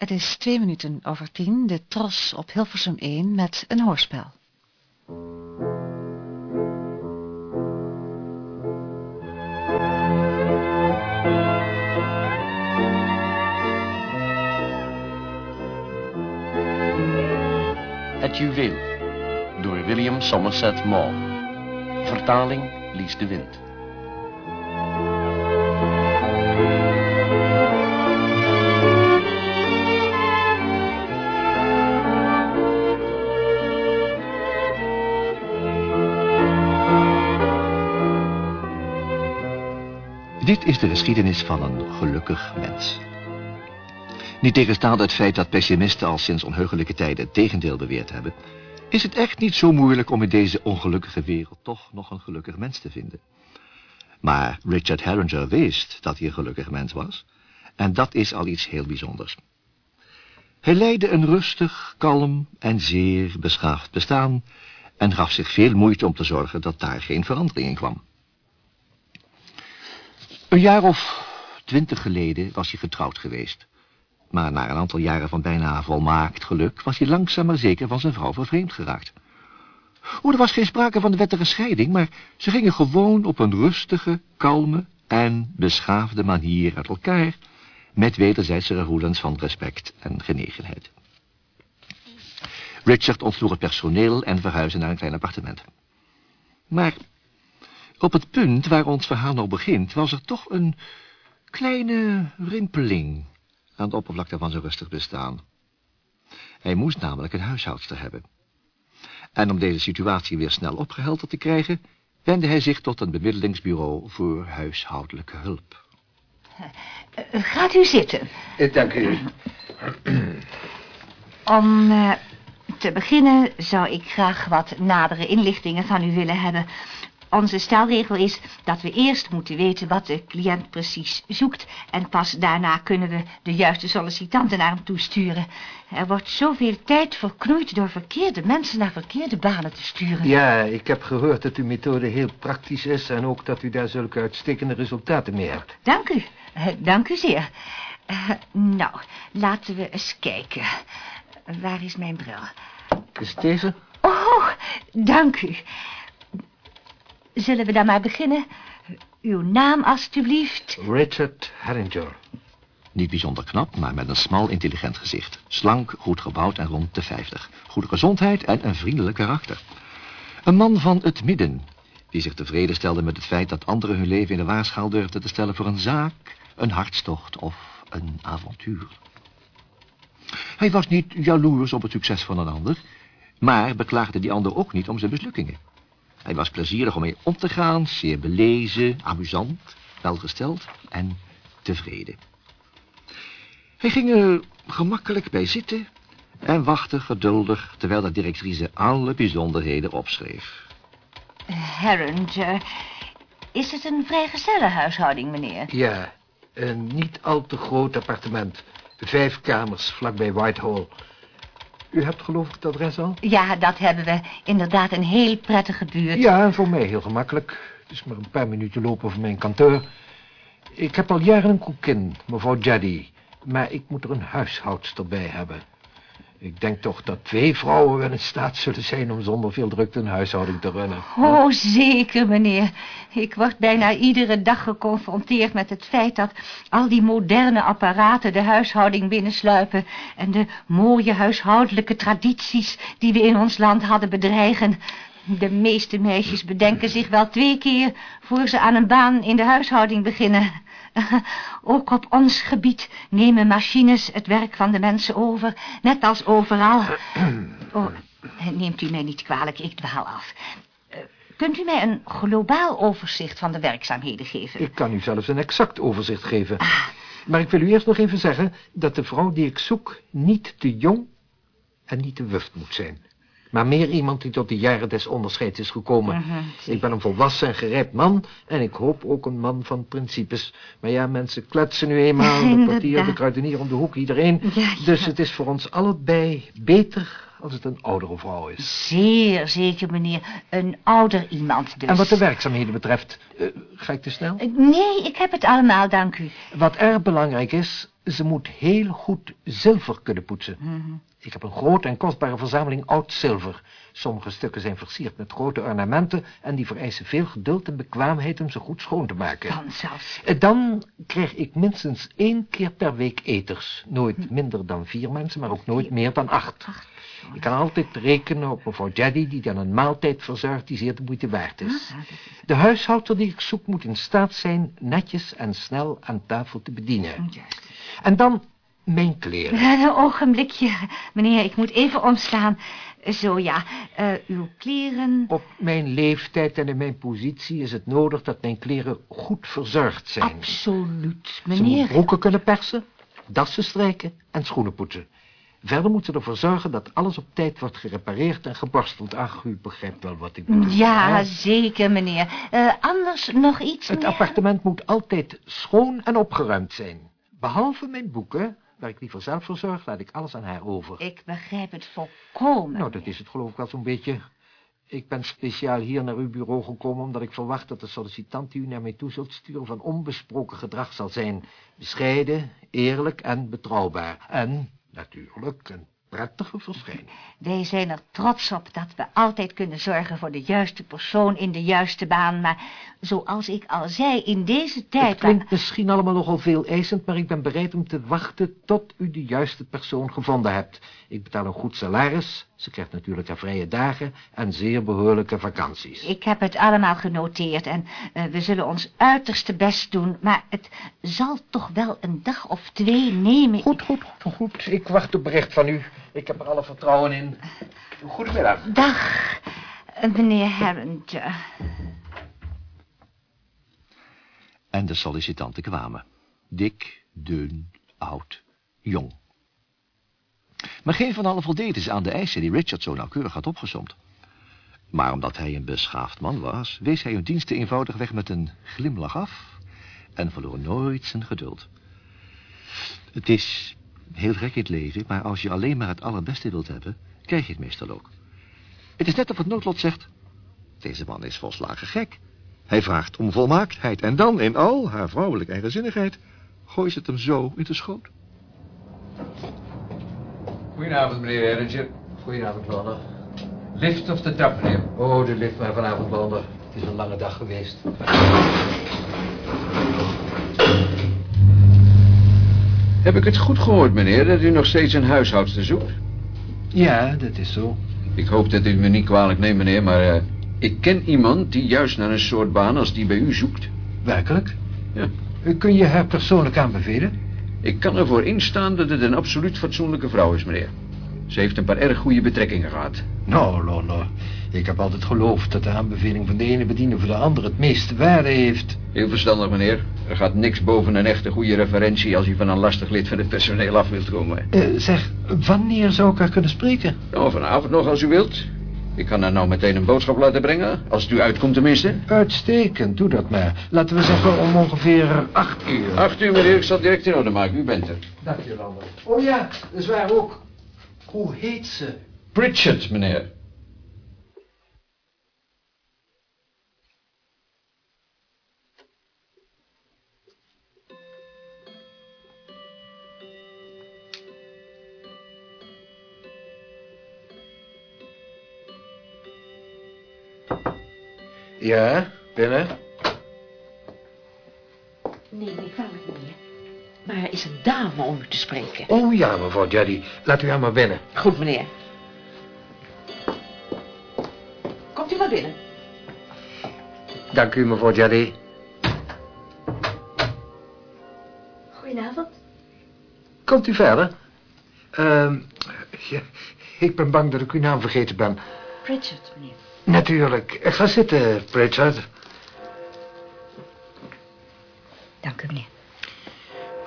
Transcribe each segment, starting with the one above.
Het is twee minuten over tien, de tros op Hilversum 1 met een hoorspel. Het juweel door William Somerset Maugham. Vertaling Lies de Wind. Dit is de geschiedenis van een gelukkig mens. Niet tegenstaande het feit dat pessimisten al sinds onheugelijke tijden het tegendeel beweerd hebben, is het echt niet zo moeilijk om in deze ongelukkige wereld toch nog een gelukkig mens te vinden. Maar Richard Herringer wist dat hij een gelukkig mens was, en dat is al iets heel bijzonders. Hij leidde een rustig, kalm en zeer beschaafd bestaan en gaf zich veel moeite om te zorgen dat daar geen verandering in kwam. Een jaar of twintig geleden was hij getrouwd geweest. Maar na een aantal jaren van bijna volmaakt geluk... was hij langzaam maar zeker van zijn vrouw vervreemd geraakt. O, er was geen sprake van de wettige scheiding... maar ze gingen gewoon op een rustige, kalme en beschaafde manier uit elkaar... met wederzijdse gevoelens van respect en genegenheid. Richard ontsloeg het personeel en verhuisde naar een klein appartement. Maar op het punt waar ons verhaal nou begint... was er toch een kleine rimpeling aan de oppervlakte van zijn rustig bestaan. Hij moest namelijk een huishoudster hebben. En om deze situatie weer snel opgehelderd te krijgen... wendde hij zich tot een bemiddelingsbureau voor huishoudelijke hulp. Uh, gaat u zitten. Uh, dank u. Om uh, te beginnen zou ik graag wat nadere inlichtingen van u willen hebben... Onze stelregel is dat we eerst moeten weten wat de cliënt precies zoekt... en pas daarna kunnen we de juiste sollicitanten naar hem toesturen. Er wordt zoveel tijd verknoeid door verkeerde mensen naar verkeerde banen te sturen. Ja, ik heb gehoord dat uw methode heel praktisch is... en ook dat u daar zulke uitstekende resultaten mee hebt. Dank u. Uh, dank u zeer. Uh, nou, laten we eens kijken. Waar is mijn bril? Is deze? Oh, dank u. Zullen we dan maar beginnen? Uw naam, alstublieft. Richard Herringer. Niet bijzonder knap, maar met een smal, intelligent gezicht. Slank, goed gebouwd en rond de vijftig. Goede gezondheid en een vriendelijk karakter. Een man van het midden, die zich tevreden stelde met het feit dat anderen hun leven in de waarschaal durfden te stellen voor een zaak, een hartstocht of een avontuur. Hij was niet jaloers op het succes van een ander, maar beklaagde die ander ook niet om zijn mislukkingen. Hij was plezierig om mee om te gaan, zeer belezen, amusant, welgesteld en tevreden. Hij ging er gemakkelijk bij zitten en wachtte geduldig... terwijl de directrice alle bijzonderheden opschreef. Herringer, is het een vrijgezellenhuishouding, meneer? Ja, een niet al te groot appartement. Vijf kamers vlakbij Whitehall... U hebt geloof ik het adres al? Ja, dat hebben we. Inderdaad een heel prettige buurt. Ja, en voor mij heel gemakkelijk. Het is maar een paar minuten lopen van mijn kantoor. Ik heb al jaren een koekin, mevrouw Jaddy. Maar ik moet er een huishoudster bij hebben. Ik denk toch dat twee vrouwen wel in staat zullen zijn... om zonder veel drukte een huishouding te runnen. Oh, zeker, meneer. Ik word bijna iedere dag geconfronteerd met het feit... dat al die moderne apparaten de huishouding binnensluipen... en de mooie huishoudelijke tradities die we in ons land hadden bedreigen... De meeste meisjes bedenken zich wel twee keer... voor ze aan een baan in de huishouding beginnen... Ook op ons gebied nemen machines het werk van de mensen over, net als overal. Oh, neemt u mij niet kwalijk, ik dwaal af. Uh, kunt u mij een globaal overzicht van de werkzaamheden geven? Ik kan u zelfs een exact overzicht geven. Ah. Maar ik wil u eerst nog even zeggen dat de vrouw die ik zoek niet te jong en niet te wuft moet zijn. Maar meer iemand die tot de jaren des onderscheids is gekomen. Uh -huh, ik ben een volwassen en gerijpt man... en ik hoop ook een man van principes. Maar ja, mensen kletsen nu eenmaal... de kwartier, de kruidenier om de hoek, iedereen. Ja, ja. Dus het is voor ons allebei beter als het een oudere vrouw is. Zeer zeker, meneer. Een ouder iemand dus. En wat de werkzaamheden betreft, uh, ga ik te snel? Uh, nee, ik heb het allemaal, dank u. Wat erg belangrijk is, ze moet heel goed zilver kunnen poetsen. Ik heb een grote en kostbare verzameling oud zilver. Sommige stukken zijn versierd met grote ornamenten... en die vereisen veel geduld en bekwaamheid om ze goed schoon te maken. Dan zelfs. Eh, Dan krijg ik minstens één keer per week eters. Nooit minder dan vier mensen, maar ook nooit meer dan acht. Ik kan altijd rekenen op mevrouw Jaddy... die dan een maaltijd verzorgt die zeer de moeite waard is. De huishoudster die ik zoek moet in staat zijn... netjes en snel aan tafel te bedienen. En dan mijn kleren. Een ogenblikje, meneer, ik moet even omslaan. Zo ja, eh, uw kleren... Op mijn leeftijd en in mijn positie is het nodig dat mijn kleren goed verzorgd zijn. Absoluut, Ze meneer. broeken kunnen persen, dassen strijken en schoenen poetsen. Verder moet ze ervoor zorgen dat alles op tijd wordt gerepareerd en geborsteld. Ach, u begrijpt wel wat ik bedoel. Ja, hè? zeker, meneer. Eh, anders nog iets, Het meneer? appartement moet altijd schoon en opgeruimd zijn. Behalve mijn boeken, waar ik liever zelf voor zorg, laat ik alles aan haar over. Ik begrijp het volkomen. Nou, dat is het geloof ik wel zo'n beetje. Ik ben speciaal hier naar uw bureau gekomen... omdat ik verwacht dat de sollicitant die u naar mij toe zult sturen... van onbesproken gedrag zal zijn. Bescheiden, eerlijk en betrouwbaar. En, natuurlijk, een prettige verschijning. Wij zijn er trots op dat we altijd kunnen zorgen voor de juiste persoon in de juiste baan. Maar zoals ik al zei, in deze Het tijd... klinkt misschien allemaal nogal veel eisend... maar ik ben bereid om te wachten tot u de juiste persoon gevonden hebt. Ik betaal een goed salaris. Ze krijgt natuurlijk haar vrije dagen... en zeer behoorlijke vakanties. Ik heb het allemaal genoteerd en eh, we zullen ons uiterste best doen. Maar het zal toch wel een dag of twee nemen. Goed, goed, goed, goed. Ik wacht op bericht van u. Ik heb er alle vertrouwen in. Goedemiddag. Dag, meneer Harrington. En de sollicitanten kwamen. Dik, dun, oud, jong. Maar geen van allen voldeed is aan de eisen die Richard zo nauwkeurig had opgesomd. Maar omdat hij een beschaafd man was, wees hij hun diensten eenvoudig weg met een glimlach af en verloor nooit zijn geduld. Het is heel gek in het leven, maar als je alleen maar het allerbeste wilt hebben, krijg je het meestal ook. Het is net of het noodlot zegt, deze man is volslagen gek. Hij vraagt om volmaaktheid en dan in al haar vrouwelijke eigenzinnigheid gooit ze het hem zo in de schoot. Goedenavond, meneer Erringer. Goedenavond, Lorne. Lift of de trap, meneer? Oh, de lift maar vanavond, Lorne. Het is een lange dag geweest. Heb ik het goed gehoord, meneer, dat u nog steeds een huishoudster zoekt? Ja, dat is zo. Ik hoop dat u me niet kwalijk neemt, meneer, maar eh, ik ken iemand die juist naar een soort baan als die bij u zoekt. Werkelijk? Ja. Kun je haar persoonlijk aanbevelen? Ik kan ervoor instaan dat het een absoluut fatsoenlijke vrouw is, meneer. Ze heeft een paar erg goede betrekkingen gehad. Nou, Lorne, ik heb altijd geloofd dat de aanbeveling van de ene bediener voor de ander het meeste waarde heeft. Heel verstandig, meneer. Er gaat niks boven een echte goede referentie als u van een lastig lid van het personeel af wilt komen. Eh, zeg, wanneer zou ik haar kunnen spreken? Nou, vanavond nog als u wilt. Ik kan haar nou meteen een boodschap laten brengen, als het u uitkomt tenminste. Uitstekend, doe dat maar. Laten we zeggen om ongeveer acht uur. Acht uur, meneer, ik zal direct in orde maken. U bent er. Dank je, Lorne. Oh ja, dat is waar ook. Hoe heet ze? Pritchard, meneer. Ja, binnen. Nee, niet kwalijk, meneer. Maar er is een dame om u te spreken. Oh ja, mevrouw Jaddy. Laat u haar maar binnen. Goed, meneer. Komt u maar binnen. Dank u, mevrouw Jaddy. Goedenavond. Komt u verder? Ehm, ja, ik ben bang dat ik uw naam vergeten ben. Pritchard, meneer. Natuurlijk. Ga zitten, Pritchard. Dank u, meneer.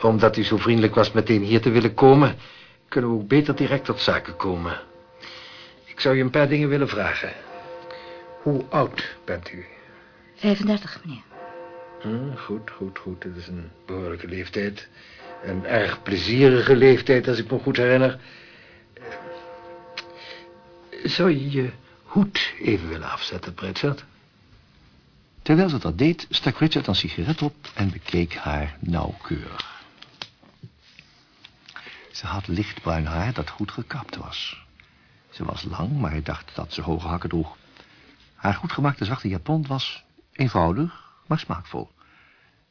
Omdat u zo vriendelijk was meteen hier te willen komen... kunnen we ook beter direct tot zaken komen. Ik zou je een paar dingen willen vragen. Hoe oud bent u? 35, meneer. Hm, goed, goed, goed. Dat is een behoorlijke leeftijd. Een erg plezierige leeftijd, als ik me goed herinner. Zou je je hoed even willen afzetten, Pritchard? Terwijl ze dat deed, stak Richard een sigaret op en bekeek haar nauwkeurig. Ze had lichtbruin haar dat goed gekapt was. Ze was lang, maar hij dacht dat ze hoge hakken droeg. Haar goed gemaakte zachte japon was eenvoudig, maar smaakvol.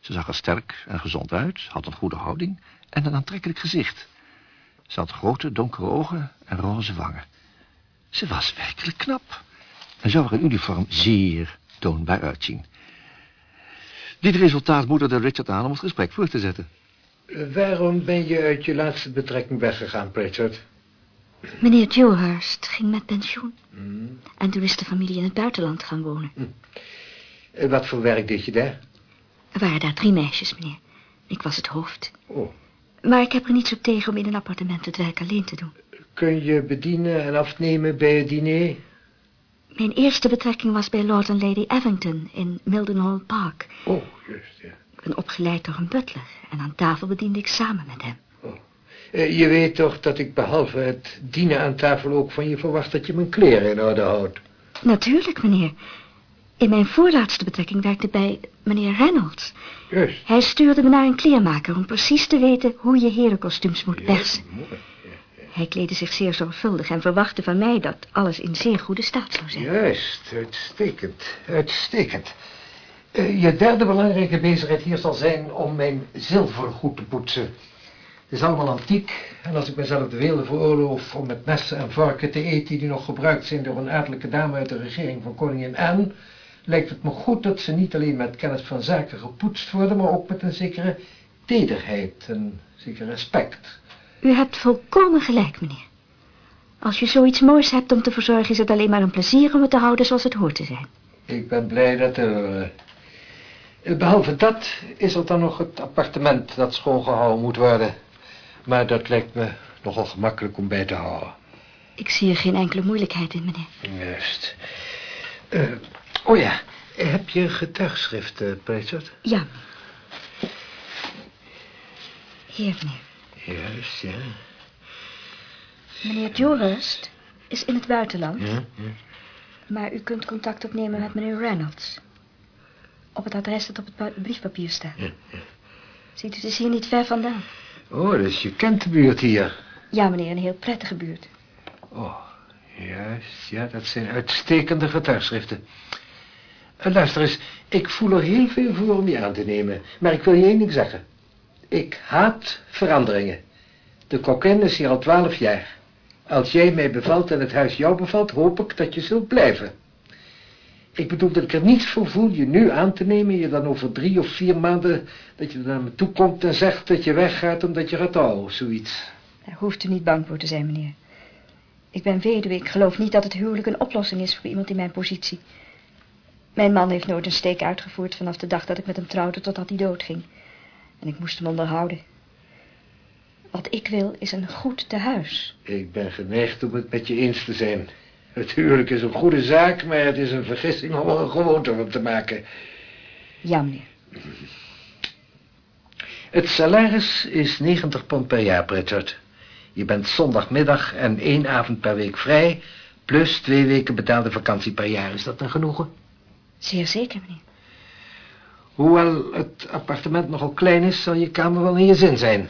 Ze zag er sterk en gezond uit, had een goede houding en een aantrekkelijk gezicht. Ze had grote donkere ogen en roze wangen. Ze was werkelijk knap en zou er in uniform zeer toonbaar uitzien. Dit resultaat moedigde Richard aan om het gesprek voor te zetten. Eh, waarom ben je uit je laatste betrekking weggegaan, Pritchard? Meneer Dewhurst ging met pensioen. En toen is de familie in het buitenland gaan wonen. Eh, Wat voor werk deed je daar? Er waren daar drie meisjes, meneer. Ik was het hoofd. Oh. Maar ik heb er niets op tegen om in een appartement het werk alleen te doen. Kun je bedienen en afnemen bij het diner? Mijn eerste betrekking was bij Lord en Lady Evington in Mildenhall Park. Oh, juist, ja. Ik ben opgeleid door een butler en aan tafel bediende ik samen met hem. Eh, Je weet toch dat ik behalve het dienen aan tafel ook van je verwacht dat je mijn kleren in orde houdt? Natuurlijk, meneer. In mijn voorlaatste betrekking werkte bij meneer Reynolds. Juist. Hij stuurde me naar een kleermaker om precies te weten hoe je herenkostuums moet persen. Hij kleedde zich zeer zorgvuldig en verwachtte van mij dat alles in zeer goede staat zou zijn. Juist, uitstekend, uitstekend. Eh, je derde belangrijke bezigheid hier zal zijn om mijn zilver goed te poetsen. Het is allemaal antiek en als ik mezelf de weelde veroorloof om met messen en varken te eten die nog gebruikt zijn door een adellijke dame uit de regering van koningin Anne, lijkt het me goed dat ze niet alleen met kennis van zaken gepoetst worden, maar ook met een zekere tederheid en zeker respect. U hebt volkomen gelijk, meneer. Als je zoiets moois hebt om te verzorgen, is het alleen maar een plezier om het te houden zoals het hoort te zijn. Ik ben blij dat er... eh, Behalve dat is er dan nog het appartement dat schoongehouden moet worden. Maar dat lijkt me nogal gemakkelijk om bij te houden. Ik zie er geen enkele moeilijkheid in, meneer. Juist. Eh, oh ja, heb je getuigschriften, Pritchard? Ja. Hier, meneer. Juist, ja. Meneer Dewhurst is in het buitenland, ja, ja. maar u kunt contact opnemen met meneer Reynolds. Op het adres dat op het briefpapier staat. Ziet u, het is hier niet ver vandaan. Oh, dus je kent de buurt hier. Ja, meneer, een heel prettige buurt. Oh, juist, ja, dat zijn uitstekende getuigschriften. Eh, luister eens, ik voel er heel veel voor om je aan te nemen. Maar ik wil je één ding zeggen. Ik haat veranderingen. De kokin is hier al twaalf jaar. Als jij mij bevalt en het huis jou bevalt, hoop ik dat je zult blijven. Ik bedoel dat ik er niets voor voel je nu aan te nemen, je dan over drie of vier maanden, dat je naar me toe komt en zegt dat je weggaat omdat je gaat houden, of zoiets. Daar hoeft u niet bang voor te zijn, meneer. Ik ben weduwe. Ik geloof niet dat het huwelijk een oplossing is voor iemand in mijn positie. Mijn man heeft nooit een steek uitgevoerd vanaf de dag dat ik met hem trouwde totdat hij doodging. En ik moest hem onderhouden. Wat ik wil is een goed tehuis. Ik ben geneigd om het met je eens te zijn. Het huwelijk is een goede zaak, maar het is een vergissing om er een gewoonte van te maken. Ja, meneer. Het salaris is 90 pond per jaar, Pritchard. Je bent zondagmiddag en één avond per week vrij... plus twee weken betaalde vakantie per jaar. Is dat een genoegen? Zeer zeker, meneer. Hoewel het appartement nogal klein is, zal je kamer wel in je zin zijn.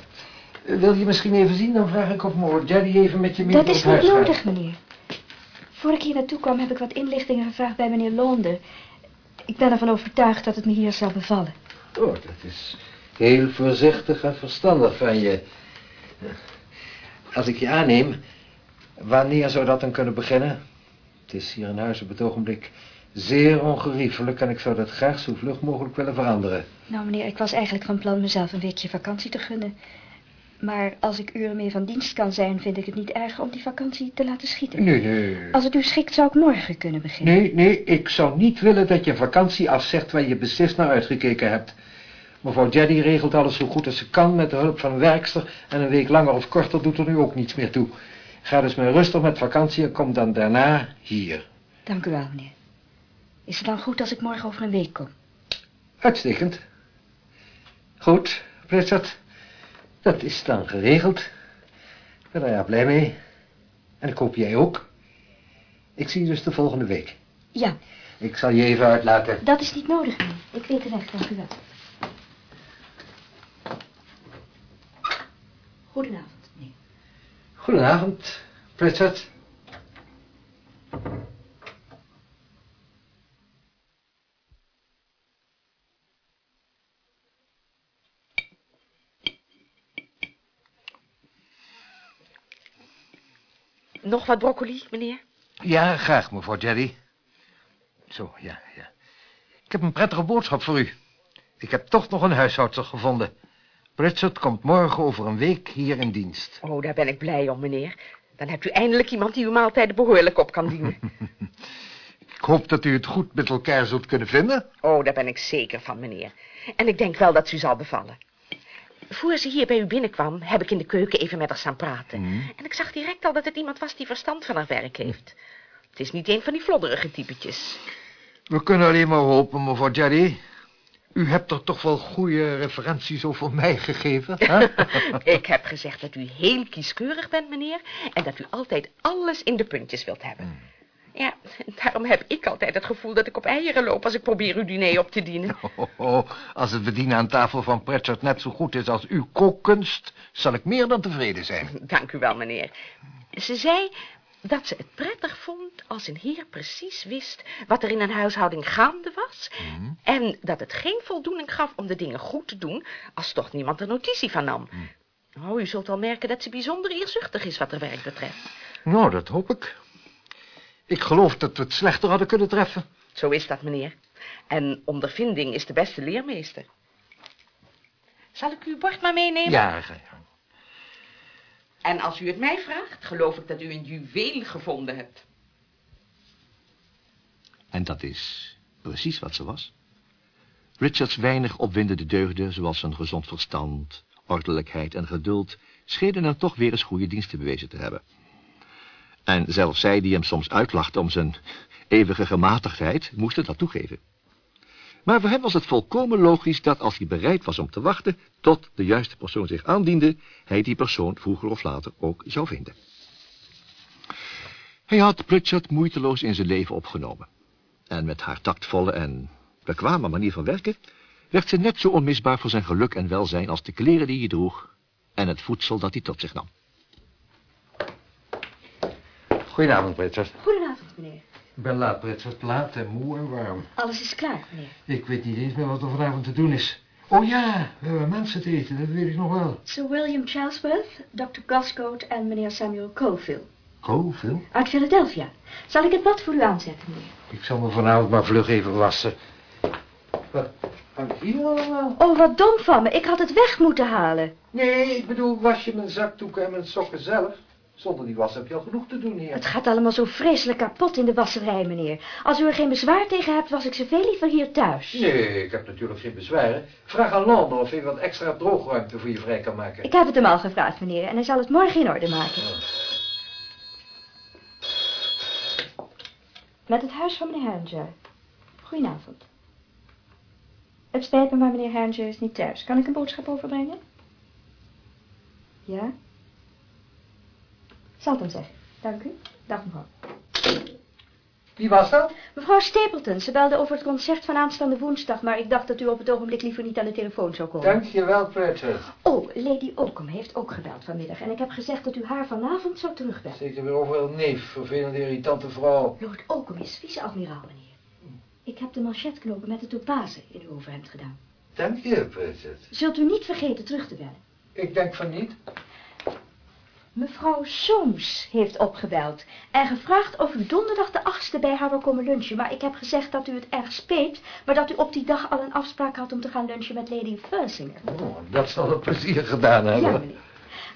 Wil je misschien even zien? Dan vraag ik of Moor Jaddy even met je mee Dat is niet gaat. nodig, meneer. Voor ik hier naartoe kwam, heb ik wat inlichtingen gevraagd bij meneer Londen. Ik ben ervan overtuigd dat het me hier zal bevallen. Oh, dat is heel voorzichtig en verstandig van je. Als ik je aanneem, wanneer zou dat dan kunnen beginnen? Het is hier in huis op het ogenblik zeer ongeriefelijk en ik zou dat graag zo vlug mogelijk willen veranderen. Nou, meneer, ik was eigenlijk van plan mezelf een weekje vakantie te gunnen. Maar als ik uren meer van dienst kan zijn, vind ik het niet erg om die vakantie te laten schieten. Nee, nee. Als het u schikt, zou ik morgen kunnen beginnen. Nee, nee, ik zou niet willen dat je vakantie afzegt waar je beslist naar uitgekeken hebt. Mevrouw Jaddy regelt alles zo goed als ze kan met de hulp van een werkster... en een week langer of korter doet er nu ook niets meer toe. Ga dus maar rustig met vakantie en kom dan daarna hier. Dank u wel, meneer. Is het dan goed als ik morgen over een week kom? Uitstekend. Goed, Pritchard. Dat is dan geregeld. Ik ben er ja blij mee. En ik hoop jij ook. Ik zie je dus de volgende week. Ja, Ik zal je even uitlaten. dat is niet nodig, meneer. Ik weet de weg, dank u wel. Goedenavond, meneer. Goedenavond, Pritchard. Nog wat broccoli, meneer? Ja, graag, mevrouw Jerry. Zo, ja, ja. Ik heb een prettige boodschap voor u. Ik heb toch nog een huishoudster gevonden. Pritchard komt morgen over een week hier in dienst. Oh, daar ben ik blij om, meneer. Dan hebt u eindelijk iemand die uw maaltijden behoorlijk op kan dienen. Ik hoop dat u het goed met elkaar zult kunnen vinden. Oh, daar ben ik zeker van, meneer. En ik denk wel dat ze u zal bevallen. Voor ze hier bij u binnenkwam, heb ik in de keuken even met haar staan praten. En ik zag direct al dat het iemand was die verstand van haar werk heeft. Het is niet een van die flodderige typetjes. We kunnen alleen maar hopen, mevrouw Jerry. U hebt er toch wel goede referenties over mij gegeven, hè? ik heb gezegd dat u heel kieskeurig bent, meneer. En dat u altijd alles in de puntjes wilt hebben. Ja, daarom heb ik altijd het gevoel dat ik op eieren loop als ik probeer uw diner op te dienen. Oh, oh, als het bedienen aan tafel van Pritchard net zo goed is als uw kookkunst, zal ik meer dan tevreden zijn. Dank u wel, meneer. Ze zei dat ze het prettig vond als een heer precies wist wat er in een huishouding gaande was. En dat het geen voldoening gaf om de dingen goed te doen als toch niemand er notitie van nam. Oh, u zult wel merken dat ze bijzonder eerzuchtig is wat haar werk betreft. Nou, dat hoop ik. Ik geloof dat we het slechter hadden kunnen treffen. Zo is dat, meneer. En ondervinding is de beste leermeester. Zal ik uw bord maar meenemen? Ja, ga je gang. En als u het mij vraagt, geloof ik dat u een juweel gevonden hebt. En dat is precies wat ze was. Richards weinig opwindende deugden, zoals een gezond verstand, ordelijkheid en geduld, schenen hem toch weer eens goede diensten bewezen te hebben. En zelfs zij die hem soms uitlachte om zijn eeuwige gematigdheid, moesten dat toegeven. Maar voor hem was het volkomen logisch dat als hij bereid was om te wachten tot de juiste persoon zich aandiende, hij die persoon vroeger of later ook zou vinden. Hij had Pritchard moeiteloos in zijn leven opgenomen. En met haar tactvolle en bekwame manier van werken werd ze net zo onmisbaar voor zijn geluk en welzijn als de kleren die hij droeg en het voedsel dat hij tot zich nam. Goedenavond, Pritchard. Goedenavond, meneer. Ik ben laat, Pritchard. Laat en moe en warm. Alles is klaar, meneer. Ik weet niet eens meer wat er vanavond te doen is. Oh ja, we hebben mensen te eten, dat weet ik nog wel. Sir William Charlesworth, Dr. Goscote en meneer Samuel Colville. Colville? Uit Philadelphia. Zal ik het bad voor u aanzetten, meneer? Ik zal me vanavond maar vlug even wassen. Wat hangt hier allemaal? Oh, wat dom van me. Ik had het weg moeten halen. Nee, ik bedoel, was je mijn zakdoeken en mijn sokken zelf? Zonder die was heb je al genoeg te doen hier. Het gaat allemaal zo vreselijk kapot in de wasserij, meneer. Als u er geen bezwaar tegen hebt, was ik ze veel liever hier thuis. Nee, ik heb natuurlijk geen bezwaren. Vraag aan Londen of hij wat extra droogruimte voor je vrij kan maken. Ik heb het hem al gevraagd, meneer, en hij zal het morgen in orde maken. Met het huis van meneer Herringer. Goedenavond. Het spijt me, maar meneer Herringer is niet thuis. Kan ik een boodschap overbrengen? Ja? Zal het hem zeggen. Dank u. Dag, mevrouw. Wie was dat? Mevrouw Stapleton, ze belde over het concert van aanstaande woensdag, maar ik dacht dat u op het ogenblik liever niet aan de telefoon zou komen. Dankjewel, Pritchard. Oh, Lady Oakham heeft ook gebeld vanmiddag en ik heb gezegd dat u haar vanavond zou terugbellen. Zeker weer overal neef, vervelende irritante vrouw. Lord Oakham is vice-admiraal, meneer. Ik heb de manchetknopen met de topazen in uw overhemd gedaan. Dank je, Pritchard. Zult u niet vergeten terug te bellen. Ik denk van niet. Mevrouw Soames heeft opgebeld en gevraagd of u donderdag de achtste bij haar wil komen lunchen. Maar ik heb gezegd dat u het erg speet, maar dat u op die dag al een afspraak had om te gaan lunchen met Lady Fursinger. Oh, dat zal het plezier gedaan hebben. Ja, meneer.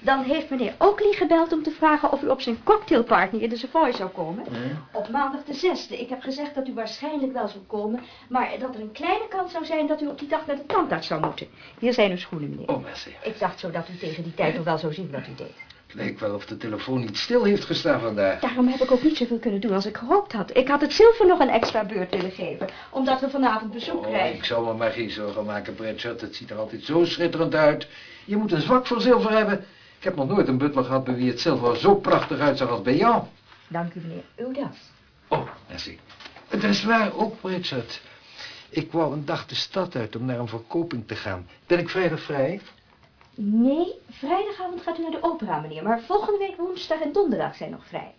Dan heeft meneer Oakley gebeld om te vragen of u op zijn cocktailparty in de Savoy zou komen. Op maandag de zesde. Ik heb gezegd dat u waarschijnlijk wel zou komen, maar dat er een kleine kans zou zijn dat u op die dag naar de tandarts zou moeten. Hier zijn uw schoenen, meneer. Oh, merci. Ik dacht zo dat u tegen die tijd nog wel zou zien wat u deed. Het leek wel of de telefoon niet stil heeft gestaan vandaag. Daarom heb ik ook niet zoveel kunnen doen als ik gehoopt had. Ik had het zilver nog een extra beurt willen geven, omdat we vanavond bezoek Oh, krijgen. ik zal me maar geen zorgen maken, Pritchard. Het ziet er altijd zo schitterend uit. Je moet een zwak voor zilver hebben. Ik heb nog nooit een butler gehad bij wie het zilver zo prachtig uitzag als bij jou. Dank u, meneer. Uw das. Oh, merci. Het is waar ook, Pritchard. Ik wou een dag de stad uit om naar een verkoping te gaan. Ben ik vrijdag vrij? Nee, vrijdagavond gaat u naar de opera, meneer. Maar volgende week woensdag en donderdag zijn nog vrij.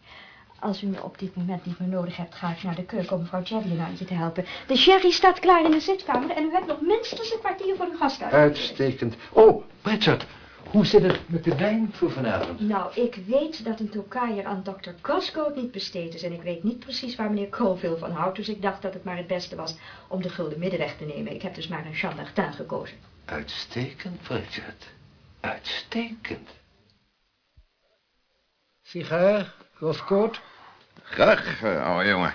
Als u me op dit moment niet meer nodig hebt, ga ik naar de keuken om mevrouw Jerry een handje te helpen. De sherry staat klaar in de zitkamer en u hebt nog minstens een kwartier voor uw gast uit. Uitstekend. Oh, Pritchard, hoe zit het met de wijn voor vanavond? Nou, ik weet dat een tokaaier aan Dr. Coscoat niet besteed is... en ik weet niet precies waar meneer Colville van houdt... dus ik dacht dat het maar het beste was om de gulden middenweg te nemen. Ik heb dus maar een Chambertin gekozen. Uitstekend, Pritchard. Uitstekend. Sigaar, Coscoat? Graag, eh, ouwe jongen.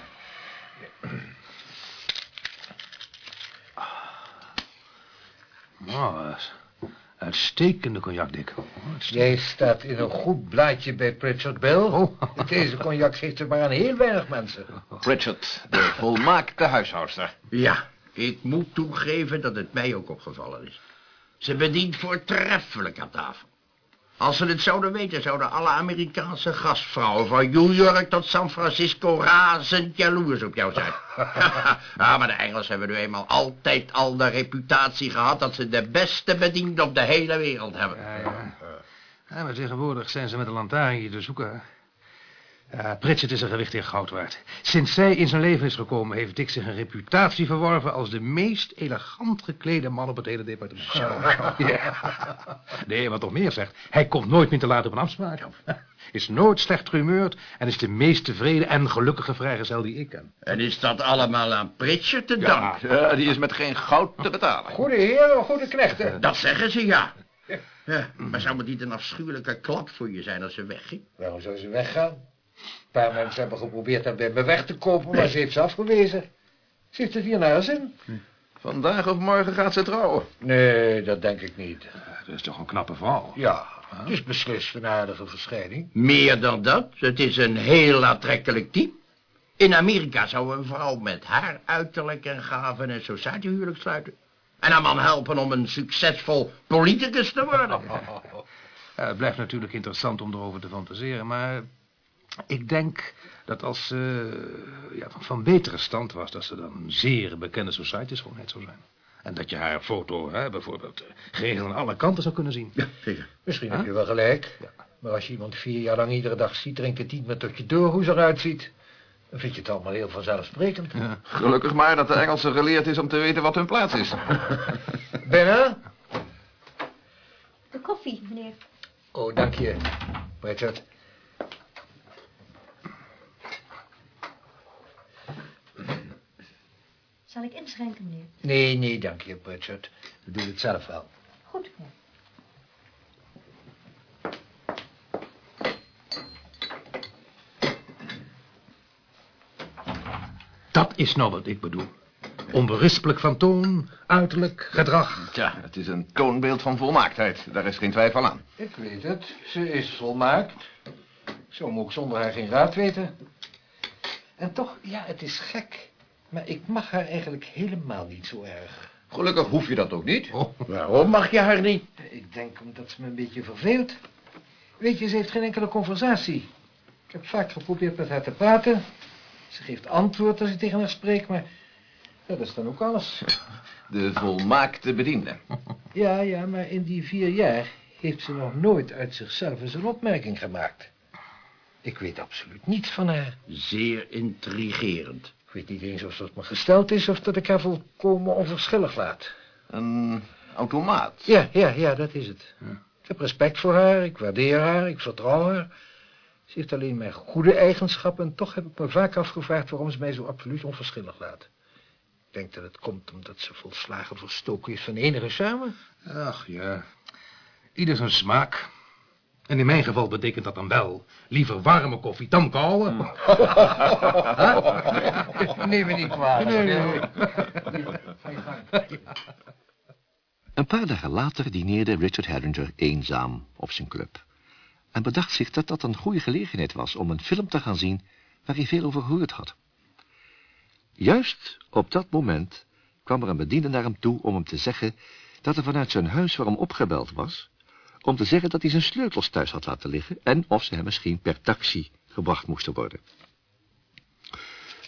Nou, eh, uitstekende cognac, Dick. Oh, uitstekend. Jij staat in een goed blaadje bij Pritchard Bell. Oh. Deze cognac geeft het maar aan heel weinig mensen. Pritchard, de volmaakte huishoudster. Ja, ik moet toegeven dat het mij ook opgevallen is. Ze bedient voortreffelijk aan tafel. Als ze het zouden weten, zouden alle Amerikaanse gastvrouwen... van New York tot San Francisco razend jaloers op jou zijn. ja, maar de Engelsen hebben nu eenmaal altijd al de reputatie gehad... dat ze de beste bediende op de hele wereld hebben. Ja, ja. Ja, maar tegenwoordig zijn ze met een lantaarn hier te zoeken. Ja, Pritchett is een gewicht in goud waard. Sinds zij in zijn leven is gekomen... heeft Dick zich een reputatie verworven... als de meest elegant geklede man op het hele departement. Ja. Nee, wat nog meer zegt... hij komt nooit meer te laat op een afspraak. Is nooit slecht gehumeurd... en is de meest tevreden en gelukkige vrijgezel die ik ken. En is dat allemaal aan Pritchard te danken? Ja, die is met geen goud te betalen. Goede heren, goede knechten. Dat zeggen ze, ja. ja. Maar zou het niet een afschuwelijke klap voor je zijn als ze wegging? Waarom zou ze weggaan? Een paar mensen hebben geprobeerd haar bij me weg te kopen, maar ze heeft ze afgewezen. Ze heeft het hier naar zin. Vandaag of morgen gaat ze trouwen. Nee, dat denk ik niet. Dat is toch een knappe vrouw. Ja, het is beslist een aardige verschijning. Meer dan dat, het is een heel aantrekkelijk type. In Amerika zou een vrouw met haar uiterlijk en gaven een societyhuwelijk sluiten. En haar man helpen om een succesvol politicus te worden. Ja, het blijft natuurlijk interessant om erover te fantaseren, maar... Ik denk dat als ze ja, van- van betere stand was... dat ze dan een zeer bekende society schoonheid zou zijn. En dat je haar foto hè, bijvoorbeeld eh, geheel aan alle kanten zou kunnen zien. Ja, zeker. Misschien Huh? heb je wel gelijk. Maar als je iemand vier jaar lang iedere dag ziet... drinkt het niet meer tot je door hoe ze eruit ziet. Dan vind je het allemaal heel vanzelfsprekend. Ja. Gelukkig maar dat de Engelse geleerd is om te weten wat hun plaats is. Binnen? De koffie, meneer. Oh, dank je, Pritchard. Zal ik inschenken, meneer? Nee, nee, dank je, Pritchard. We doen het zelf wel. Goed, meneer. Dat is nou wat ik bedoel. Onberispelijk van toon, uiterlijk, gedrag. Tja, het is een toonbeeld van volmaaktheid. Daar is geen twijfel aan. Ik weet het. Ze is volmaakt. Ik zou hem ook zonder haar geen raad weten. En toch, ja, het is gek. Maar ik mag haar eigenlijk helemaal niet zo erg. Gelukkig hoef je dat ook niet. Oh, Waarom mag je haar niet? Ik denk omdat ze me een beetje verveelt. Weet je, ze heeft geen enkele conversatie. Ik heb vaak geprobeerd met haar te praten. Ze geeft antwoord als ik tegen haar spreek, maar... ja, dat is dan ook alles. De volmaakte bediende. Ja, ja, maar in die vier jaar heeft ze nog nooit uit zichzelf eens een opmerking gemaakt. Ik weet absoluut niets van haar. Zeer intrigerend. Ik weet niet eens of dat me gesteld is of dat ik haar volkomen onverschillig laat. Een automaat. Ja, ja, ja, dat is het. Ik heb respect voor haar, ik waardeer haar, ik vertrouw haar. Ze heeft alleen mijn goede eigenschappen en toch heb ik me vaak afgevraagd waarom ze mij zo absoluut onverschillig laat. Ik denk dat het komt omdat ze volslagen verstoken is van enige charme. ach ja. Ieder zijn smaak. En in mijn geval betekent dat dan wel liever warme koffie dan koude. Neem me niet kwalijk. Nee, nee, Een paar dagen later dineerde Richard Herringer eenzaam op zijn club. En bedacht zich dat dat een goede gelegenheid was om een film te gaan zien waar hij veel over gehoord had. Juist op dat moment kwam er een bediende naar hem toe om hem te zeggen dat er vanuit zijn huis voor hem opgebeld was, om te zeggen dat hij zijn sleutels thuis had laten liggen en of ze hem misschien per taxi gebracht moesten worden.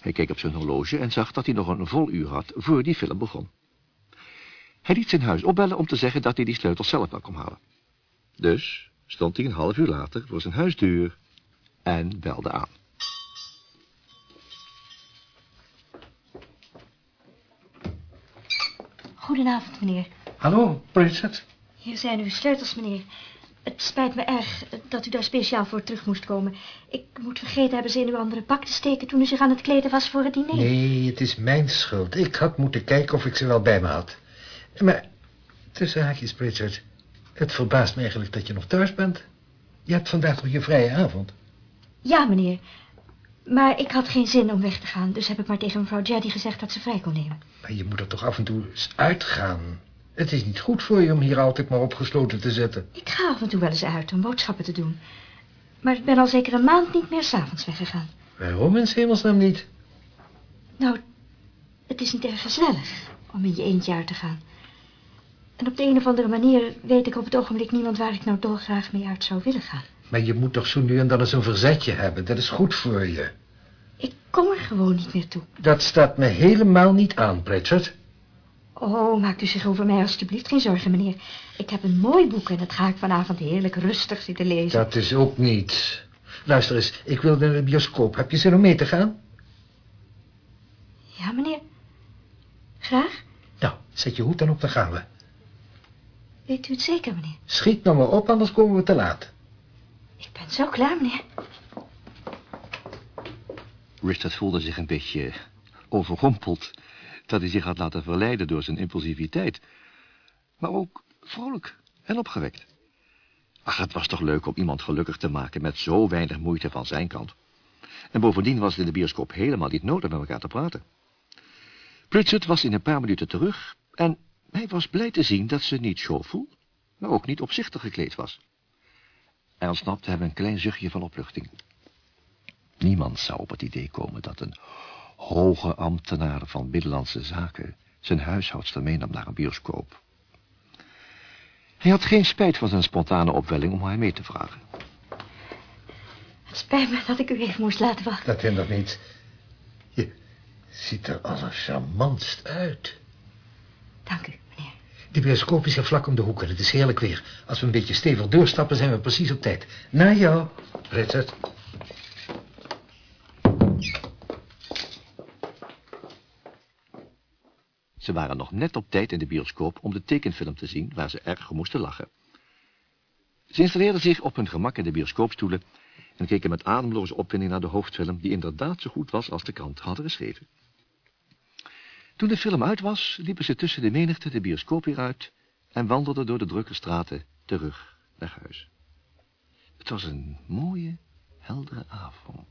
Hij keek op zijn horloge en zag dat hij nog een vol uur had voor die film begon. Hij liet zijn huis opbellen om te zeggen dat hij die sleutels zelf wel kon halen. Dus stond hij een half uur later voor zijn huisdeur en belde aan. Goedenavond, meneer. Hallo, Pritchard. Hier zijn uw sleutels, meneer. Het spijt me erg dat u daar speciaal voor terug moest komen. Ik moet vergeten hebben ze in uw andere pak te steken... toen u zich aan het kleden was voor het diner. Nee, het is mijn schuld. Ik had moeten kijken of ik ze wel bij me had. Maar, tussen haakjes, Pritchard. Het verbaast me eigenlijk dat je nog thuis bent. Je hebt vandaag toch je vrije avond? Ja, meneer. Maar ik had geen zin om weg te gaan... dus heb ik maar tegen mevrouw Jaddy gezegd dat ze vrij kon nemen. Maar je moet er toch af en toe eens uitgaan. Het is niet goed voor je om hier altijd maar opgesloten te zitten. Ik ga af en toe wel eens uit om boodschappen te doen. Maar ik ben al zeker een maand niet meer s'avonds weggegaan. Waarom in hemelsnaam niet? Nou, het is niet erg gezellig om in je eentje uit te gaan. En op de een of andere manier weet ik op het ogenblik niemand waar ik nou dolgraag mee uit zou willen gaan. Maar je moet toch zo nu en dan eens een verzetje hebben. Dat is goed voor je. Ik kom er gewoon niet meer toe. Dat staat me helemaal niet aan, Pritchard. Oh, maakt u zich over mij alstublieft geen zorgen, meneer. Ik heb een mooi boek en dat ga ik vanavond heerlijk rustig zitten lezen. Dat is ook niets. Luister eens, ik wil naar de bioscoop. Heb je zin om mee te gaan? Ja, meneer. Graag. Nou, zet je hoed dan op, dan gaan we. Weet u het zeker, meneer? Schiet nou maar op, anders komen we te laat. Ik ben zo klaar, meneer. Richard voelde zich een beetje overrompeld dat hij zich had laten verleiden door zijn impulsiviteit. Maar ook vrolijk en opgewekt. Ach, het was toch leuk om iemand gelukkig te maken met zo weinig moeite van zijn kant. En bovendien was het in de bioscoop helemaal niet nodig met elkaar te praten. Pritchard was in een paar minuten terug en hij was blij te zien dat ze niet showvol, maar ook niet opzichtig gekleed was. Hij ontsnapte hem een klein zuchtje van opluchting. Niemand zou op het idee komen dat een hoge ambtenaar van Binnenlandse Zaken zijn huishoudster meenam naar een bioscoop. Hij had geen spijt van zijn spontane opwelling om haar mee te vragen. Het spijt me dat ik u even moest laten wachten. Dat hindert niet. Je ziet er allercharmantst uit. Dank u, meneer. De bioscoop is hier vlak om de hoek en het is heerlijk weer. Als we een beetje stevig doorstappen zijn we precies op tijd. Na jou, Richard. Ze waren nog net op tijd in de bioscoop om de tekenfilm te zien waar ze erg moesten lachen. Ze installeerden zich op hun gemak in de bioscoopstoelen en keken met ademloze opwinding naar de hoofdfilm die inderdaad zo goed was als de krant hadden geschreven. Toen de film uit was, liepen ze tussen de menigte de bioscoop weer uit en wandelden door de drukke straten terug naar huis. Het was een mooie, heldere avond.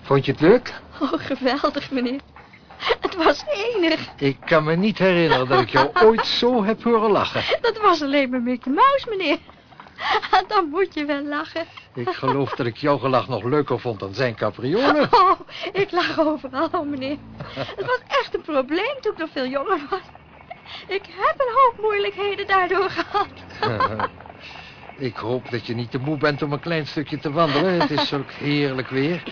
Vond je het leuk? Oh, geweldig, meneer. Het was enig. Ik kan me niet herinneren dat ik jou ooit zo heb horen lachen. Dat was alleen maar Mickey Mouse, meneer. Dan moet je wel lachen. Ik geloof dat ik jouw gelach nog leuker vond dan zijn capriolen. Oh, ik lach overal meneer. Het was echt een probleem toen ik nog veel jonger was. Ik heb een hoop moeilijkheden daardoor gehad. Ik hoop dat je niet te moe bent om een klein stukje te wandelen. Het is zulk heerlijk weer.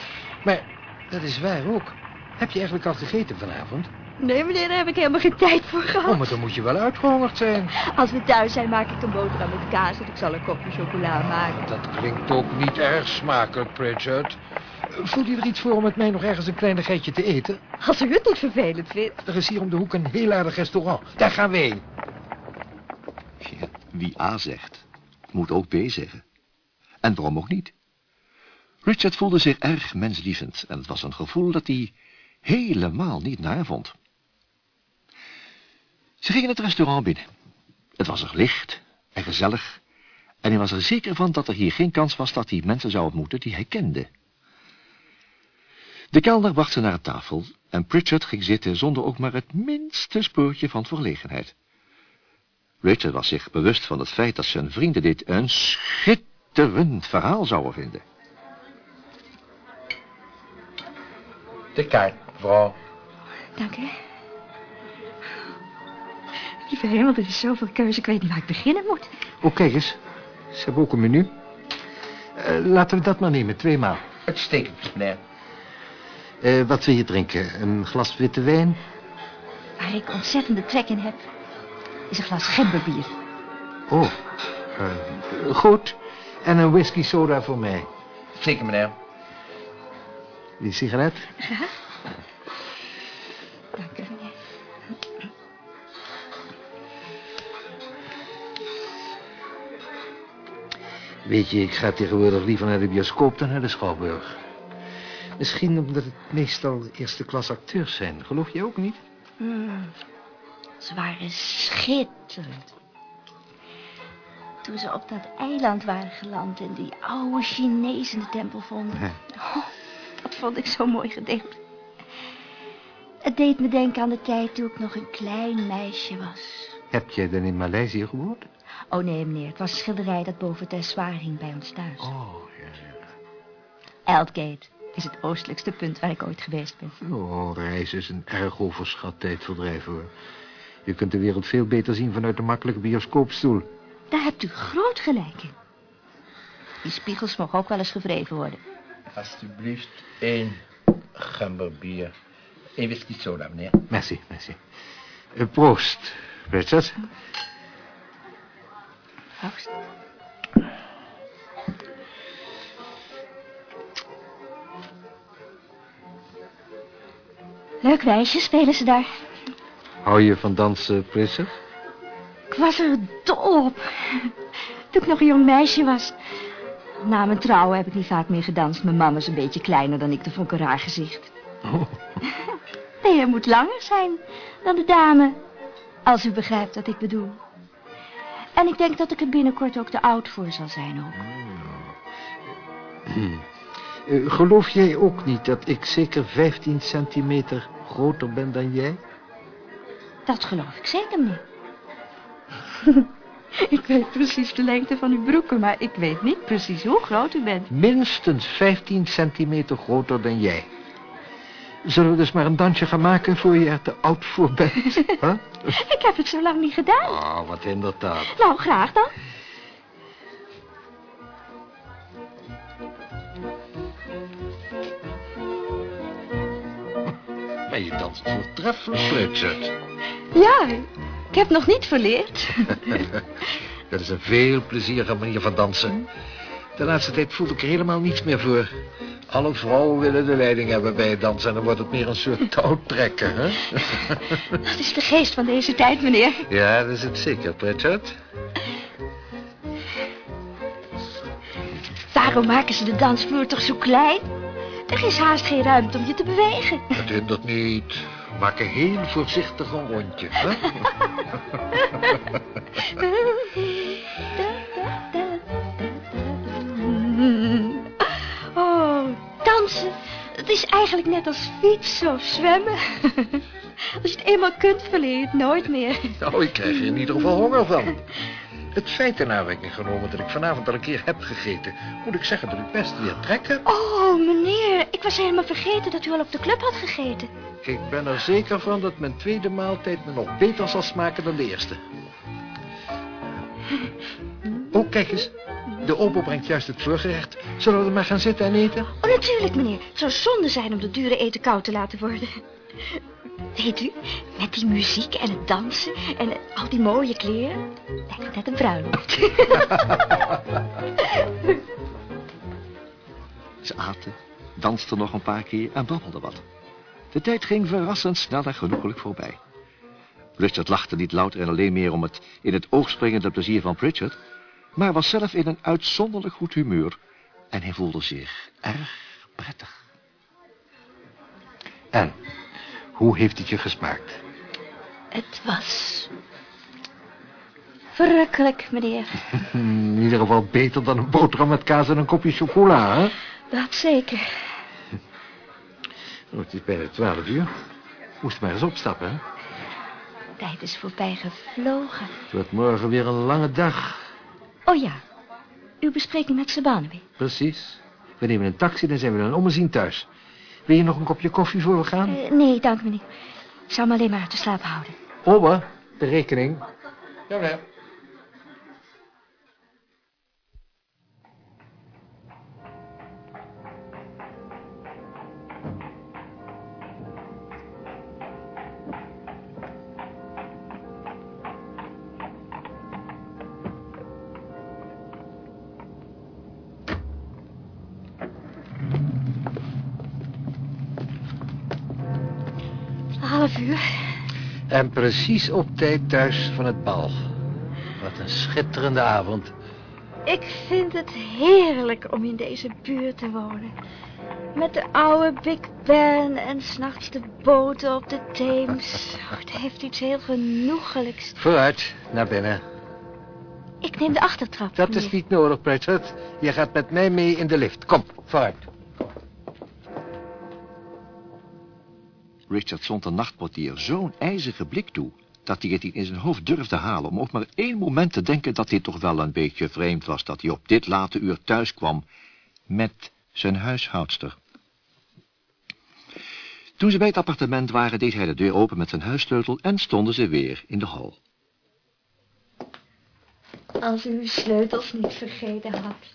Maar dat is waar ook. Heb je eigenlijk al gegeten vanavond? Nee, meneer, daar heb ik helemaal geen tijd voor gehad. Oh, maar dan moet je wel uitgehongerd zijn. Als we thuis zijn, maak ik een boterham met kaas en ik zal een kopje chocola maken. Dat klinkt ook niet erg smakelijk, Pritchard. Voelt u er iets voor om met mij nog ergens een kleinigheidje te eten? Als u het niet vervelend vindt. Er is hier om de hoek een heel aardig restaurant. Daar gaan we heen. Ja, wie A zegt, moet ook B zeggen. En waarom ook niet? Richard voelde zich erg menslievend en het was een gevoel dat hij helemaal niet naar vond. Ze gingen het restaurant binnen. Het was er licht en gezellig en hij was er zeker van dat er hier geen kans was dat hij mensen zou ontmoeten die hij kende. De kelner bracht ze naar de tafel en Pritchard ging zitten zonder ook maar het minste spoortje van verlegenheid. Richard was zich bewust van het feit dat zijn vrienden dit een schitterend verhaal zouden vinden. De kaart, mevrouw. Dank u. Lieve hemel, er is zoveel keuze. Ik weet niet waar ik beginnen moet. Oh, kijk eens. Ze hebben ook een menu. Eh, laten we dat maar nemen, tweemaal. Uitstekend, meneer. Eh, wat wil je drinken? Een glas witte wijn? Waar ik ontzettende trek in heb, is een glas gemberbier. Oh, Eh, goed. En een whisky soda voor mij. Zeker, meneer. Die sigaret? Weet je, ik ga tegenwoordig liever naar de bioscoop dan naar de Schouwburg. Misschien omdat het meestal eerste klas acteurs zijn. Geloof je ook niet? Hmm. Ze waren schitterend. Toen ze op dat eiland waren geland en die oude Chinees in de tempel vonden. Oh, dat vond ik zo mooi gedeeld. Het deed me denken aan de tijd toen ik nog een klein meisje was. Heb jij dan in Maleisië gewoond? Oh nee, meneer, het was een schilderij dat boven het zwaar hing bij ons thuis. Oh, ja. Eldgate is het oostelijkste punt waar ik ooit geweest ben. Oh, reizen is een erg overschat tijdverdrijf, hoor. Je kunt de wereld veel beter zien vanuit een makkelijke bioscoopstoel. Daar hebt u groot gelijk in. Die spiegels mogen ook wel eens gewreven worden. Alsjeblieft, één gemberbier. Eén whisky soda, meneer. Merci, merci. Eh, proost, Richard. Proost. Leuk wijsje, spelen ze daar. Hou je van dansen, Richard? Ik was er dol op. Toen ik nog een jong meisje was. Na mijn trouwen heb ik niet vaak meer gedanst. Mijn mama is een beetje kleiner dan ik. Dat vond ik een raar gezicht. Oh. Nee, hij moet langer zijn dan de dame. Als u begrijpt wat ik bedoel. En ik denk dat ik er binnenkort ook te oud voor zal zijn ook. Eh, geloof jij ook niet dat ik zeker 15 centimeter groter ben dan jij? Dat geloof ik zeker, meneer. ik weet precies de lengte van uw broeken, maar ik weet niet precies hoe groot u bent. Minstens 15 centimeter groter dan jij. Zullen we dus maar een dansje gaan maken voor je er te oud voor bent? Huh? Ik heb het zo lang niet gedaan. Oh, wat inderdaad. Nou, graag dan. Maar je danst voortreffelijk, Richard. Ja, ik heb nog niet verleerd. Dat is een veel plezierige manier van dansen. De laatste tijd voel ik er helemaal niets meer voor. Alle vrouwen willen de leiding hebben bij het dansen... en dan wordt het meer een soort touwtrekken, hè? Dat is de geest van deze tijd, meneer. Ja, dat is het zeker, Richard. Daarom maken ze de dansvloer toch zo klein? Er is haast geen ruimte om je te bewegen. Het hindert niet. Maak een heel voorzichtig een rondje, hè? dansen. Het is eigenlijk net als fietsen of zwemmen. Als je het eenmaal kunt, verleer je het nooit meer. Nou, ik krijg er in ieder geval honger van. Het feit in aanmerking genomen dat ik vanavond al een keer heb gegeten... moet ik zeggen dat ik best weer trek heb. Oh, meneer, ik was helemaal vergeten dat u al op de club had gegeten. Ik ben er zeker van dat mijn tweede maaltijd me nog beter zal smaken dan de eerste. Oh, kijk eens. De opo brengt juist het voorgerecht. Zullen we er maar gaan zitten en eten? Oh, natuurlijk, meneer. Het zou zonde zijn om de dure eten koud te laten worden. Weet u, met die muziek en het dansen en al die mooie kleren... lijkt het net een bruiloft. Ze aten, dansten nog een paar keer en babbelden wat. De tijd ging verrassend snel en genoeglijk voorbij. Richard lachte niet louter en alleen meer om het in het oog springende plezier van Pritchard... maar was zelf in een uitzonderlijk goed humeur... en hij voelde zich erg prettig. En, hoe heeft het je gesmaakt? Het was... verrukkelijk, meneer. In ieder geval beter dan een boterham met kaas en een kopje chocola, hè? Dat zeker. Oh, het is bijna twaalf uur. Moest maar eens opstappen, hè? Tijd is voorbij gevlogen. Het wordt morgen weer een lange dag. Oh ja, uw bespreking met Sabanewee. Precies. We nemen een taxi, dan zijn we dan ommezien thuis. Wil je nog een kopje koffie voor we gaan? Eh, nee, dank meneer. Ik zou me alleen maar uit de slaap houden. Ober, de rekening. Ja, uur. En precies op tijd thuis van het bal. Wat een schitterende avond. Ik vind het heerlijk om in deze buurt te wonen. Met de oude Big Ben en s'nachts de boten op de Theems. Oh, het heeft iets heel genoegelijks. Vooruit, naar binnen. Ik neem de achtertrap. Dat is niet nodig, Pritchard. Je gaat met mij mee in de lift. Kom, vooruit. Richard zond de nachtportier zo'n ijzige blik toe... dat hij het in zijn hoofd durfde halen... om ook maar één moment te denken dat dit toch wel een beetje vreemd was... dat hij op dit late uur thuis kwam met zijn huishoudster. Toen ze bij het appartement waren, deed hij de deur open met zijn huissleutel... en stonden ze weer in de hal. Als u uw sleutels niet vergeten had,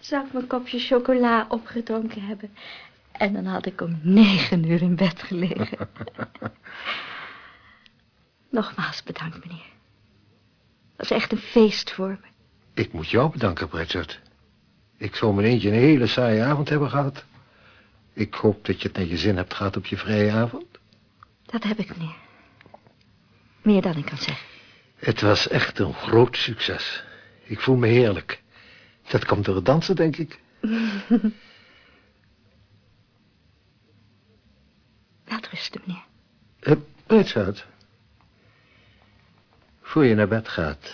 zou ik mijn kopje chocola opgedronken hebben. En dan had ik om negen uur in bed gelegen. Nogmaals bedankt, meneer. Dat is echt een feest voor me. Ik moet jou bedanken, Pritchard. Ik zou mijn eentje een hele saaie avond hebben gehad. Ik hoop dat je het naar je zin hebt gehad op je vrije avond. Dat heb ik, meneer. Meer dan ik kan zeggen. Het was echt een groot succes. Ik voel me heerlijk. Dat komt door het dansen, denk ik. Welterusten, meneer. Uh, Pritchard. Voor je naar bed gaat,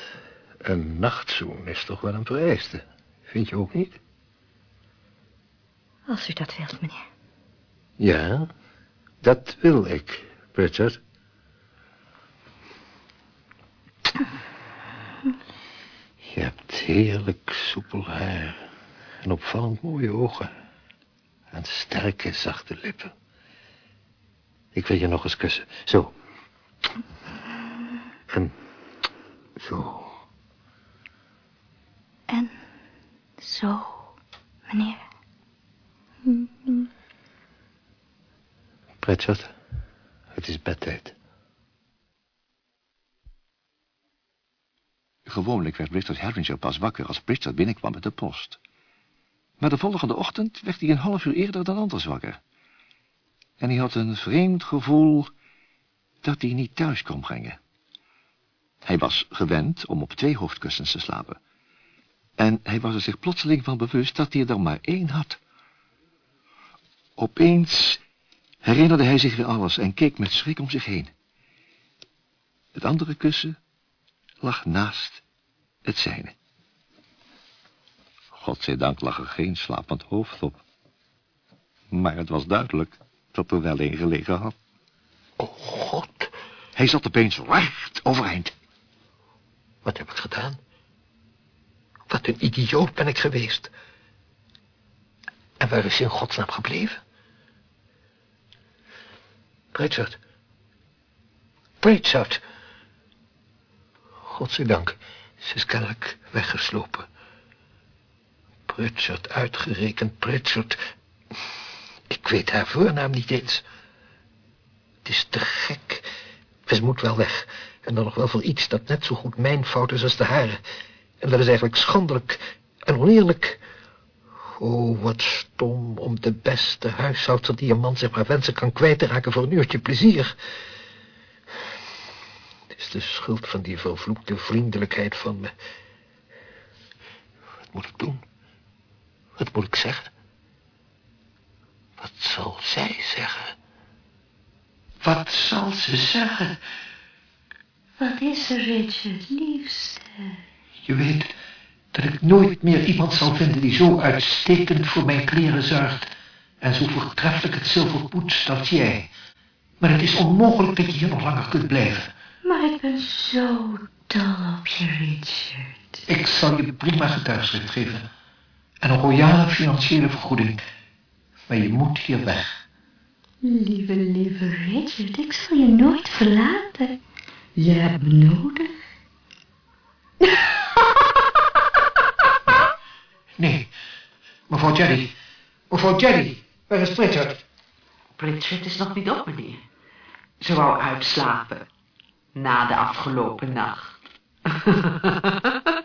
een nachtzoen is toch wel een vereiste. Vind je ook niet? Als u dat wilt, meneer. Ja, dat wil ik, Pritchard. Je hebt heerlijk soepel haar en opvallend mooie ogen. En sterke, zachte lippen. Ik wil je nog eens kussen. Zo. En zo. En zo, meneer. Pritchard, het is bedtijd. Gewoonlijk werd Richard Herringer pas wakker als Pritchard binnenkwam met de post. Maar de volgende ochtend werd hij een half uur eerder dan anders wakker. En hij had een vreemd gevoel dat hij niet thuis kon brengen. Hij was gewend om op twee hoofdkussens te slapen. En hij was er zich plotseling van bewust dat hij er maar één had. Opeens herinnerde hij zich weer alles en keek met schrik om zich heen. Het andere kussen lag naast het zijne. Godzijdank lag er geen slapend hoofd op. Maar het was duidelijk dat er wel een gelegen had. Oh, God. Hij zat opeens recht overeind. Wat heb ik gedaan? Wat een idioot ben ik geweest. En waar is hij in godsnaam gebleven? Pritchard. Pritchard. Godzijdank, ze is kennelijk weggeslopen. Pritchard, uitgerekend Pritchard. Weet haar voornaam niet eens. Het is te gek. Ze moet wel weg. En dan nog wel voor iets dat net zo goed mijn fout is als de hare. En dat is eigenlijk schandelijk en oneerlijk. Oh, wat stom om de beste huishoudster die een man zich maar wensen kan kwijt te raken voor een uurtje plezier. Het is de schuld van die vervloekte vriendelijkheid van me. Wat moet ik doen? Wat moet ik zeggen? Wat zal zij zeggen? Wat zal ze zeggen? Wat is er, Richard, liefste? Je weet dat ik nooit meer iemand zal vinden die zo uitstekend voor mijn kleren zorgt en zo voortreffelijk het zilver poetst als jij. Maar het is onmogelijk dat je hier nog langer kunt blijven. Maar ik ben zo dol op je, Richard. Ik zal je prima getuigschrift geven en een royale financiële vergoeding. Maar je moet hier weg. Lieve, lieve Richard, ik zal je nooit verlaten. Je hebt me nodig. Nee, mevrouw Jerry. Mevrouw Jerry, waar is Pritchard? Pritchard is nog niet op, meneer. Ze wou uitslapen. Na de afgelopen nacht.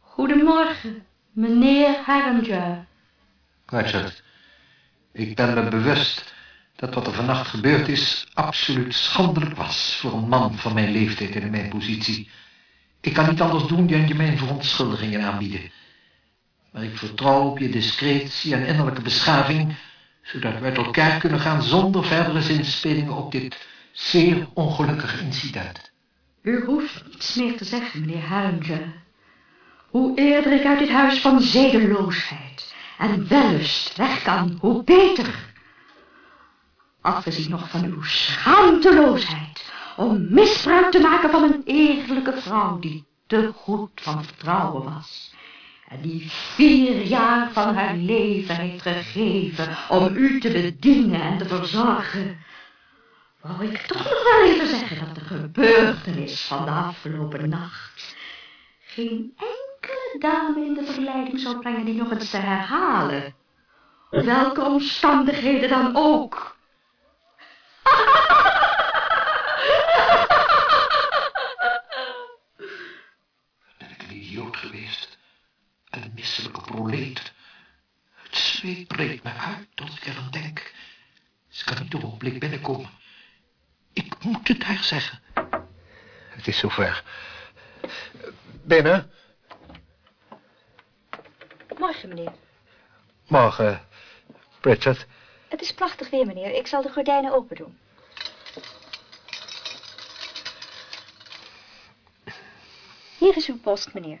Goedemorgen, meneer Harringer. Pritchard, Ik ben me bewust dat wat er vannacht gebeurd is absoluut schandelijk was voor een man van mijn leeftijd en in mijn positie. Ik kan niet anders doen dan je mijn verontschuldigingen aanbieden. Maar ik vertrouw op je discretie en innerlijke beschaving, zodat we uit elkaar kunnen gaan zonder verdere zinspelingen op dit zeer ongelukkige incident. U hoeft niets meer te zeggen, meneer Harringer. Hoe eerder ik uit dit huis van zedeloosheid en wellust weg kan, hoe beter. Afgezien nog van uw schaamteloosheid om misbruik te maken van een eerlijke vrouw die te goed van vertrouwen was. En die vier jaar van haar leven heeft gegeven om u te bedienen en te verzorgen. Wou ik toch nog wel even zeggen dat de gebeurtenis van de afgelopen nacht geen enkele dame in de verleiding zou brengen die nog eens te herhalen. Welke omstandigheden dan ook. Ben ik een idioot geweest? En een misselijke proleet. Het zweet breekt me uit als ik eraan denk. Ze kan niet op een blik binnenkomen. Ik moet het haar zeggen. Het is zover. Binnen. Morgen, meneer. Morgen, Bridget. Het is prachtig weer, meneer. Ik zal de gordijnen open doen. Hier is uw post, meneer.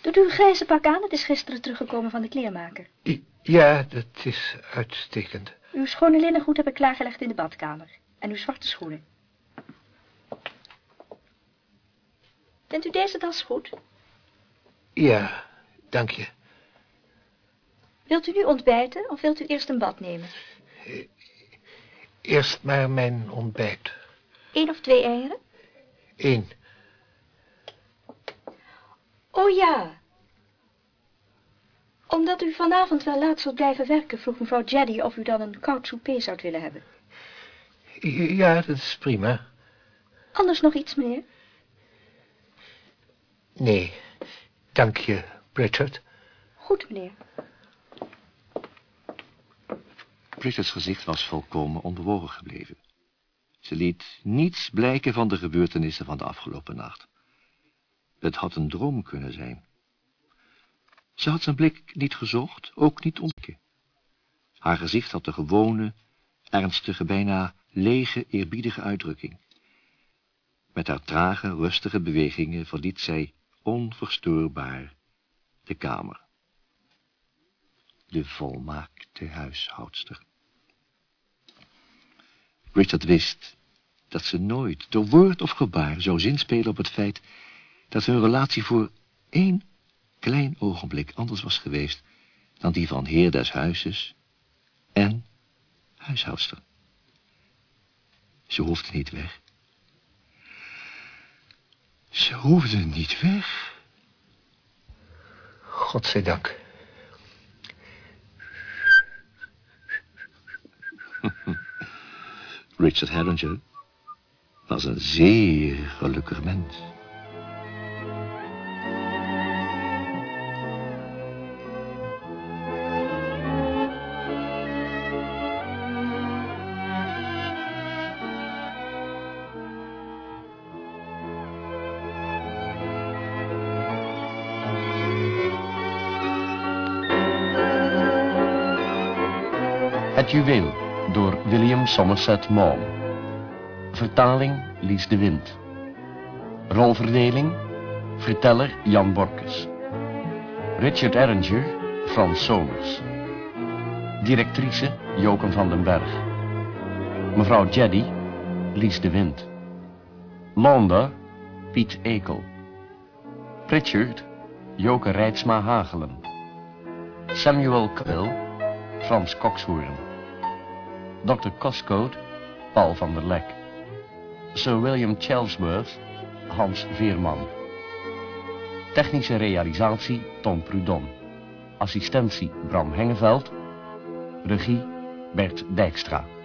Doet u uw grijze pak aan? Het is gisteren teruggekomen van de kleermaker. I- Ja, dat is uitstekend. Uw schone linnengoed heb ik klaargelegd in de badkamer. En uw zwarte schoenen. Vindt u deze das goed? Ja, dank je. Wilt u nu ontbijten of wilt u eerst een bad nemen? Eerst maar mijn ontbijt. Eén of twee eieren? Eén. Oh ja. Omdat u vanavond wel laat zult blijven werken, vroeg mevrouw Jaddy of u dan een koud souper zou willen hebben. Ja, dat is prima. Anders nog iets, meneer? Nee, dank je, Bridget. Goed, meneer. Bridget's gezicht was volkomen onbewogen gebleven. Ze liet niets blijken van de gebeurtenissen van de afgelopen nacht. Het had een droom kunnen zijn. Ze had zijn blik niet gezocht, ook niet ontdekt. Haar gezicht had de gewone, ernstige, bijna lege, eerbiedige uitdrukking. Met haar trage, rustige bewegingen verliet zij onverstoorbaar de kamer. De volmaakte huishoudster. Richard wist dat ze nooit, door woord of gebaar, zou zinspelen op het feit dat hun relatie voor één klein ogenblik anders was geweest dan die van heer des huizes en huishoudster. Ze hoefde niet weg. Ze hoefde niet weg. Godzijdank. Richard Herringer was een zeer gelukkig mens. Het juweel door William Somerset Maugham. Vertaling Lies de Wind. Rolverdeling Verteller Jan Borkes. Richard Erringer Frans Somers. Directrice Joken van den Berg. Mevrouw Jaddy Lies de Wind. Londa Piet Ekel. Pritchard Joke Rijtsma Hagelen. Samuel Quill Frans Kokshoorn. Dr. Coscote, Paul van der Lek. Sir William Chelsworth, Hans Veerman. Technische realisatie Tom Prudon. Assistentie Bram Hengeveld. Regie Bert Dijkstra.